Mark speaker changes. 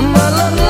Speaker 1: My love.